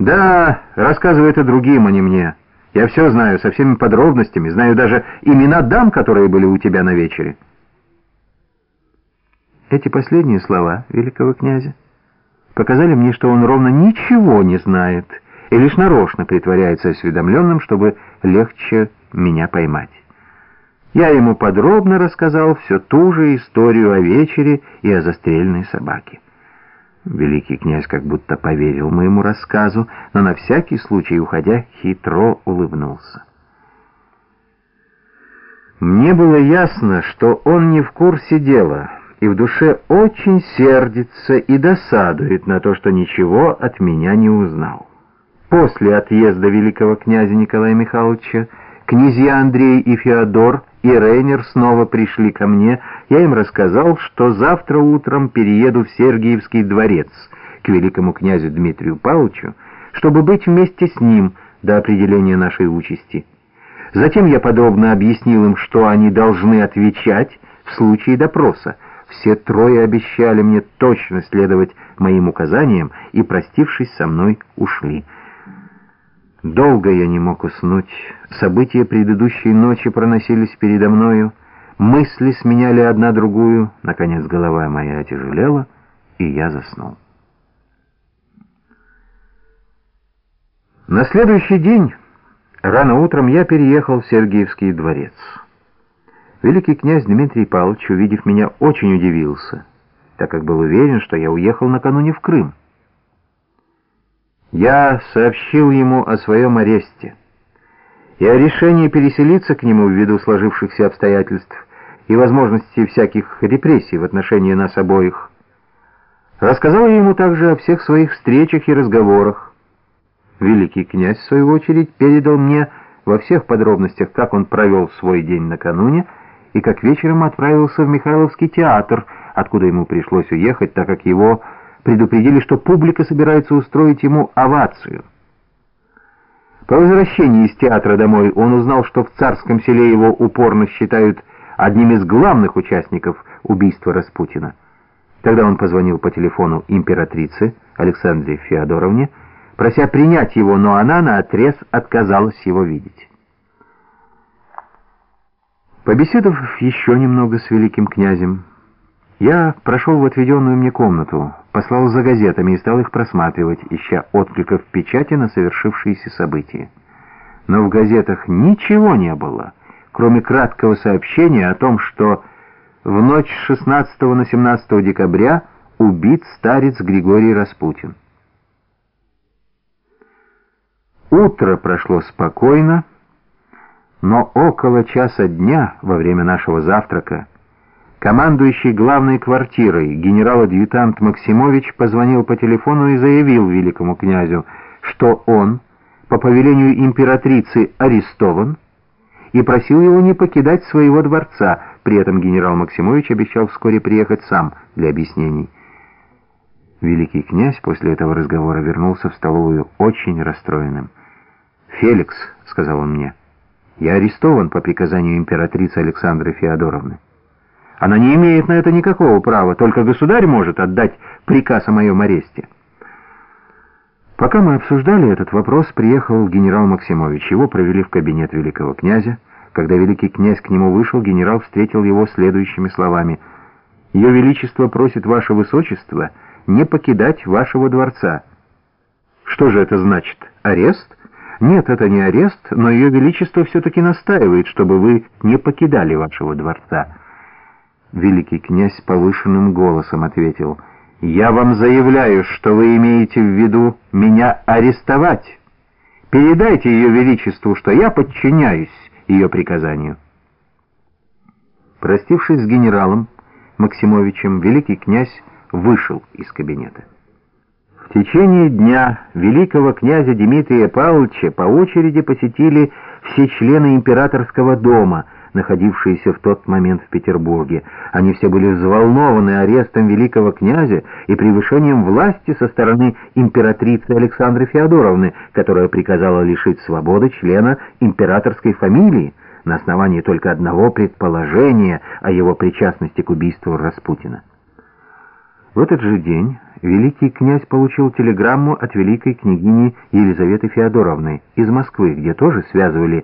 Да, рассказывай это другим, а не мне. Я все знаю, со всеми подробностями, знаю даже имена дам, которые были у тебя на вечере. Эти последние слова великого князя показали мне, что он ровно ничего не знает и лишь нарочно притворяется осведомленным, чтобы легче меня поймать. Я ему подробно рассказал всю ту же историю о вечере и о застреленной собаке. Великий князь как будто поверил моему рассказу, но на всякий случай, уходя, хитро улыбнулся. Мне было ясно, что он не в курсе дела, и в душе очень сердится и досадует на то, что ничего от меня не узнал. После отъезда великого князя Николая Михайловича князья Андрей и Феодор и Рейнер снова пришли ко мне, я им рассказал, что завтра утром перееду в Сергиевский дворец к великому князю Дмитрию Павловичу, чтобы быть вместе с ним до определения нашей участи. Затем я подробно объяснил им, что они должны отвечать в случае допроса. Все трое обещали мне точно следовать моим указаниям и, простившись со мной, ушли. Долго я не мог уснуть. События предыдущей ночи проносились передо мною. Мысли сменяли одна другую. Наконец голова моя отяжелела, и я заснул. На следующий день, рано утром, я переехал в Сергиевский дворец. Великий князь Дмитрий Павлович, увидев меня, очень удивился, так как был уверен, что я уехал накануне в Крым. Я сообщил ему о своем аресте и о решении переселиться к нему ввиду сложившихся обстоятельств и возможности всяких репрессий в отношении нас обоих. Рассказал я ему также о всех своих встречах и разговорах. Великий князь, в свою очередь, передал мне во всех подробностях, как он провел свой день накануне и как вечером отправился в Михайловский театр, откуда ему пришлось уехать, так как его предупредили, что публика собирается устроить ему овацию. По возвращении из театра домой он узнал, что в царском селе его упорно считают одним из главных участников убийства Распутина. Тогда он позвонил по телефону императрице Александре Феодоровне, прося принять его, но она наотрез отказалась его видеть. Побеседовав еще немного с великим князем, я прошел в отведенную мне комнату, послал за газетами и стал их просматривать, ища откликов в печати на совершившиеся события. Но в газетах ничего не было, кроме краткого сообщения о том, что в ночь с 16 на 17 декабря убит старец Григорий Распутин. Утро прошло спокойно, но около часа дня во время нашего завтрака Командующий главной квартирой генерал-адъютант Максимович позвонил по телефону и заявил великому князю, что он по повелению императрицы арестован и просил его не покидать своего дворца. При этом генерал Максимович обещал вскоре приехать сам для объяснений. Великий князь после этого разговора вернулся в столовую очень расстроенным. «Феликс», — сказал он мне, — «я арестован по приказанию императрицы Александры Феодоровны». Она не имеет на это никакого права, только государь может отдать приказ о моем аресте. Пока мы обсуждали этот вопрос, приехал генерал Максимович. Его провели в кабинет великого князя. Когда великий князь к нему вышел, генерал встретил его следующими словами. «Ее Величество просит Ваше Высочество не покидать вашего дворца». «Что же это значит? Арест?» «Нет, это не арест, но Ее Величество все-таки настаивает, чтобы вы не покидали вашего дворца». Великий князь повышенным голосом ответил, «Я вам заявляю, что вы имеете в виду меня арестовать. Передайте ее величеству, что я подчиняюсь ее приказанию». Простившись с генералом Максимовичем, великий князь вышел из кабинета. В течение дня великого князя Дмитрия Павловича по очереди посетили все члены императорского дома — находившиеся в тот момент в Петербурге. Они все были взволнованы арестом великого князя и превышением власти со стороны императрицы Александры Феодоровны, которая приказала лишить свободы члена императорской фамилии на основании только одного предположения о его причастности к убийству Распутина. В этот же день великий князь получил телеграмму от великой княгини Елизаветы Феодоровны из Москвы, где тоже связывали